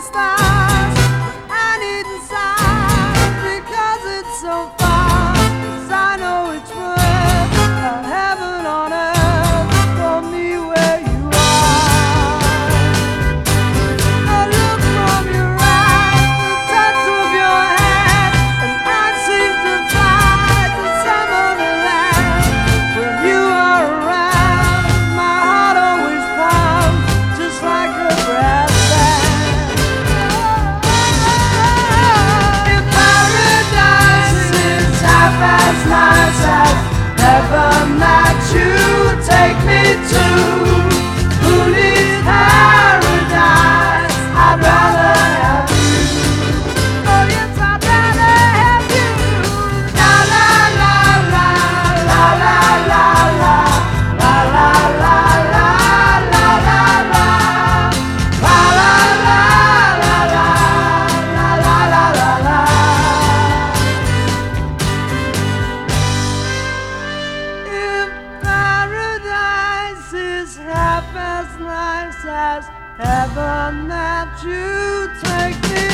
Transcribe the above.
stop. Half as nice as heaven that you take me.